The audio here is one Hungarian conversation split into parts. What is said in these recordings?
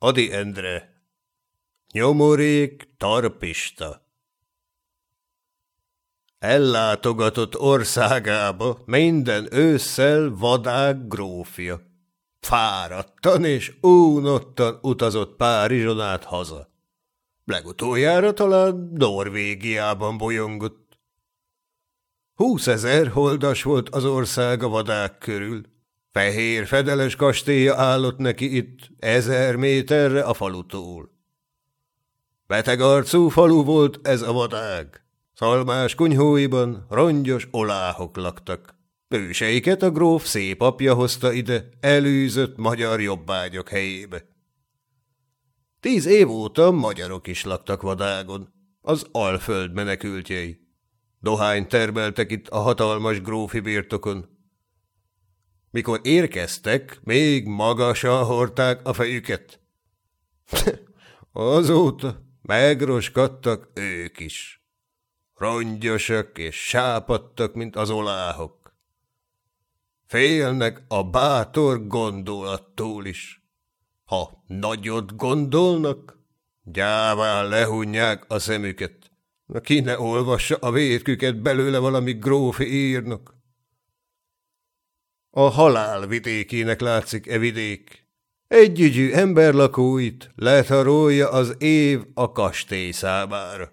Adi Endre Nyomorék Tarpista Ellátogatott országába minden ősszel vadák grófja. Fáradtan és únottan utazott Párizson át haza. Legutoljára talán Norvégiában bolyongott. Húszezer holdas volt az ország a vadák körül. Fehér fedeles kastélya állott neki itt, ezer méterre a falutól. Beteg arcú falu volt ez a vadág. Szalmás kunyhóiban rongyos oláhok laktak. Őseiket a gróf szép apja hozta ide, elűzött magyar jobbágyok helyébe. Tíz év óta magyarok is laktak vadágon, az Alföld menekültjei. Dohány termeltek itt a hatalmas grófi birtokon. Mikor érkeztek, még magasan hordták a fejüket. Azóta megroskadtak ők is. Rongyosak és sápadtak, mint az oláhok. Félnek a bátor gondolattól is. Ha nagyot gondolnak, gyáván lehunják a szemüket. Ki ne olvassa a vérküket belőle valami grófi írnak. A halál vidékének látszik e vidék. Együgyű emberlakóit letharolja az év a kastély számára.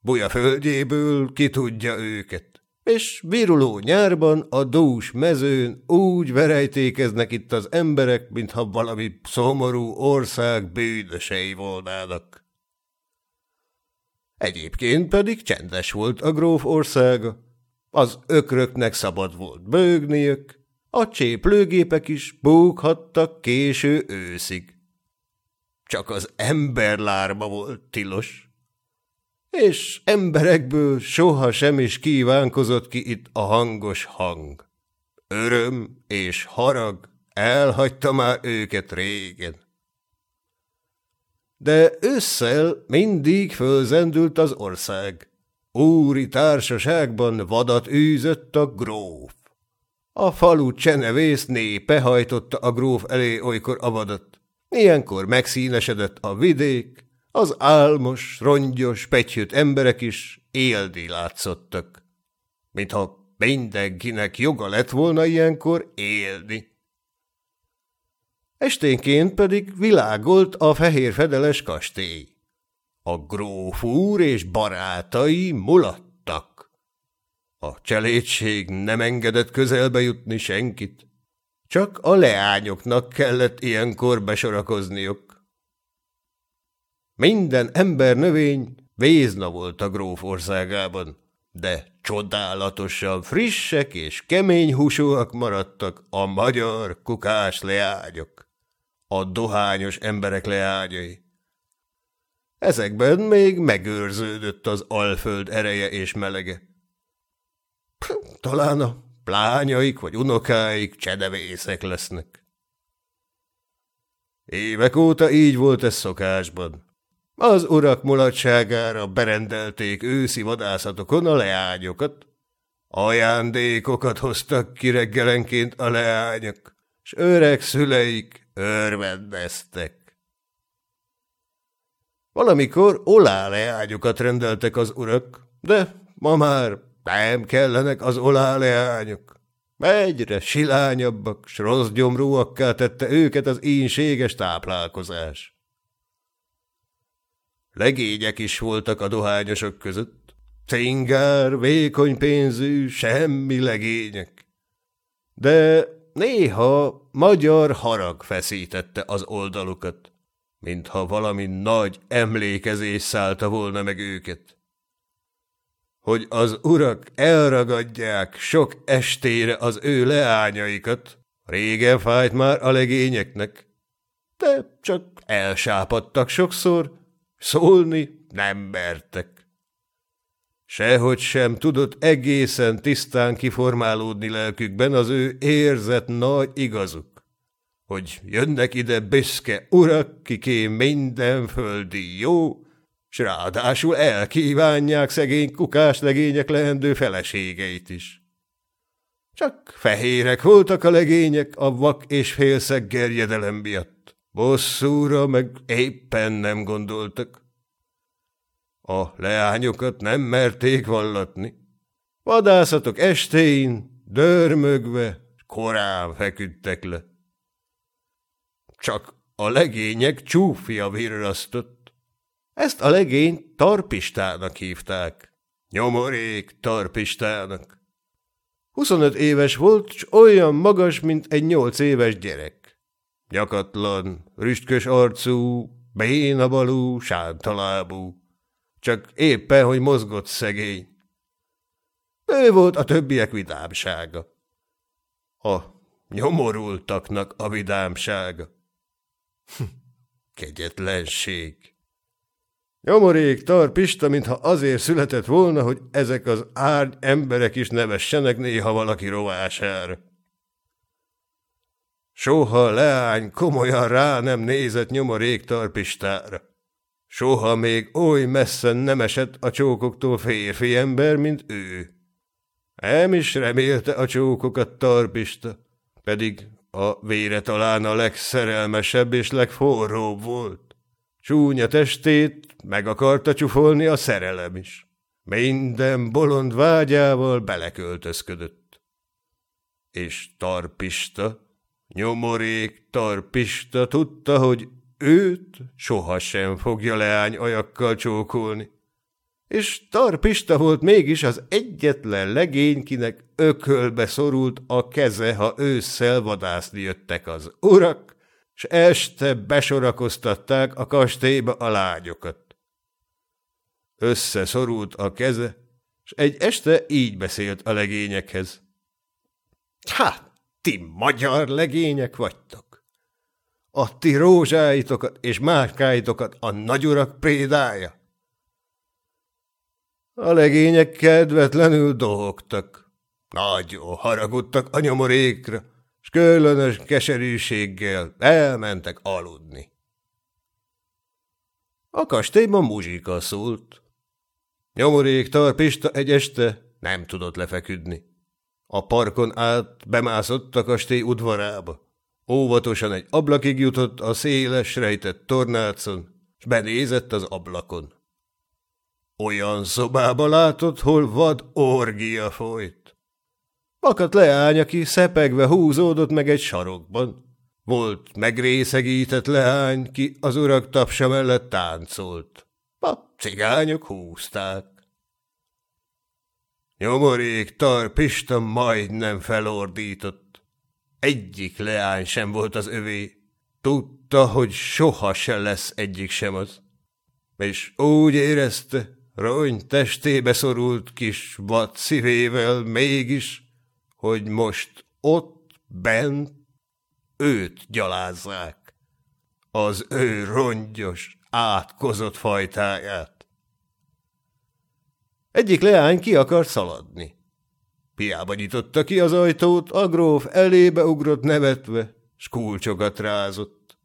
Buja földjéből ki tudja őket és viruló nyárban a dús mezőn úgy verejtékeznek itt az emberek, mintha valami szomorú ország bűnösei volnának. Egyébként pedig csendes volt a gróf országa. Az ökröknek szabad volt bőgniük, a cséplőgépek is búghattak késő őszig. Csak az emberlárma volt tilos és emberekből soha sem is kívánkozott ki itt a hangos hang. Öröm és harag elhagyta már őket régen. De ősszel mindig fölzendült az ország. Úri társaságban vadat űzött a gróf. A falu csenevész népe hajtotta a gróf elé olykor a vadat. Ilyenkor megszínesedett a vidék, az álmos, rongyos, pegyhőt emberek is éldi látszottak, mintha mindenkinek joga lett volna ilyenkor élni. Esténként pedig világolt a fehér fedeles kastély. A gróf úr és barátai mulattak. A cselédség nem engedett közelbe jutni senkit, csak a leányoknak kellett ilyenkor besorakozniuk. Minden ember növény vézna volt a gróf országában, de csodálatosan frissek és kemény húsúak maradtak a magyar kukás leágyok, a dohányos emberek leágyai. Ezekben még megőrződött az alföld ereje és melege. Talán a plányaik vagy unokáik csedevészek lesznek. Évek óta így volt ez szokásban. Az urak mulatságára berendelték őszi vadászatokon a leányokat. Ajándékokat hoztak ki reggelenként a leányok, s öreg szüleik örvendeztek. Valamikor olá leányokat rendeltek az urak, de ma már nem kellenek az olá leányok. Egyre silányabbak, s rossz gyomrúakká tette őket az ínséges táplálkozás. Legények is voltak a dohányosok között. Cingár, vékony pénzű, semmi legények. De néha magyar harag feszítette az oldalukat, mintha valami nagy emlékezés szállta volna meg őket. Hogy az urak elragadják sok estére az ő leányaikat, régen fájt már a legényeknek, de csak elsápadtak sokszor, Szólni nem mertek. Sehogy sem tudott egészen tisztán kiformálódni lelkükben az ő érzett nagy igazuk, hogy jönnek ide büszke urak, kiké minden földi jó, s ráadásul elkívánják szegény kukás legények leendő feleségeit is. Csak fehérek voltak a legények a vak és félszeg gerjedelem miatt Bosszúra meg éppen nem gondoltak. A leányokat nem merték vallatni. Vadászatok estén, dörmögve, korán feküdtek le. Csak a legények csúfia virrasztott. Ezt a legényt tarpistának hívták. Nyomorék tarpistának. 25 éves volt, s olyan magas, mint egy nyolc éves gyerek. Nyakatlan, rüstkös arcú, bénabalú, sántalábú. Csak éppen, hogy mozgott szegény. Ő volt a többiek vidámsága. A nyomorultaknak a vidámsága. Hm, kegyetlenség. Nyomorék tarpista, mintha azért született volna, hogy ezek az árny emberek is nevessenek néha valaki rovására. Soha leány komolyan rá nem nézett nyomorék tarpistára. Soha még oly messze nem esett a csókoktól férfi ember, mint ő. Nem is remélte a csókokat tarpista, pedig a vére talán a legszerelmesebb és legforróbb volt. Csúnya testét meg akarta csufolni a szerelem is. Minden bolond vágyával beleköltözködött. És tarpista, nyomorék tarpista tudta, hogy őt sohasem fogja leány ajakkal csókolni. És tarpista volt mégis az egyetlen legény, kinek ökölbe szorult a keze, ha ősszel vadászni jöttek az urak, s este besorakoztatták a kastélyba a lányokat. Összeszorult a keze, s egy este így beszélt a legényekhez. Hát, ti magyar legények vagytok. A ti rózsáitokat és márkáitokat a nagyurak prédája. A legények kedvetlenül dohogtak. Nagyon haragudtak a nyomorékra, s különös keserűséggel elmentek aludni. A kastélyban muzsika szólt. Nyomorék tarpista egy este nem tudott lefeküdni. A parkon át bemászott a kastély udvarába. Óvatosan egy ablakig jutott a széles, rejtett tornácon, s benézett az ablakon. Olyan szobába látott, hol vad orgia folyt. Pakat leány, aki szepegve húzódott meg egy sarokban. Volt megrészegített leány, ki az urak tapsa mellett táncolt. A cigányok húzták. Nyomorék tarpista majdnem felordított. Egyik leány sem volt az övé. Tudta, hogy soha se lesz egyik sem az. És úgy érezte, rony testébe szorult kis vad szívével mégis, hogy most ott bent őt gyalázzák, az ő rongyos, átkozott fajtáját. Egyik leány ki akar szaladni. Piába nyitotta ki az ajtót, a gróf elébe ugrott nevetve, s kulcsokat rázott.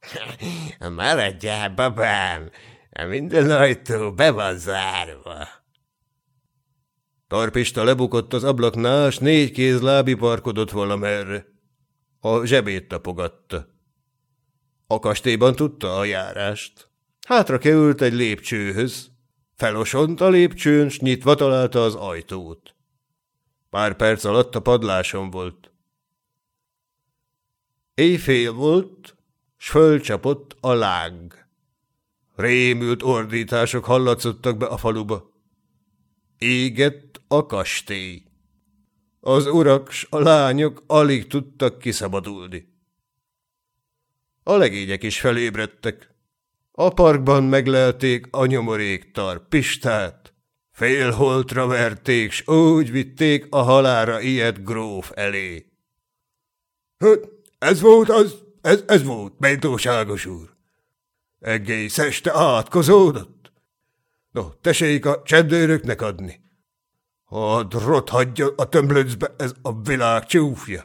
– Maradjál, babám! Minden ajtó be van zárva. Tarpista lebukott az ablaknál, s négy kéz lábi parkodott valamerre. A zsebét tapogatta. A kastélyban tudta a járást. Hátra került egy lépcsőhöz. Felosont a lépcsőn, s nyitva találta az ajtót. Pár perc alatt a padláson volt. Éjfél volt, s fölcsapott a láng. Rémült ordítások hallatszottak be a faluba. Égett a kastély. Az urak s a lányok alig tudtak kiszabadulni. A legények is felébredtek. A parkban meglelték a nyomoréktar Pistát, félholtra verték, s úgy vitték a halára ilyet gróf elé. Hát, ez volt az, ez, ez volt, méltóságos úr. Egész este átkozódott. No, tessék a csendőröknek adni. Hadd rothadja a tömlöcbe ez a világ csúfja.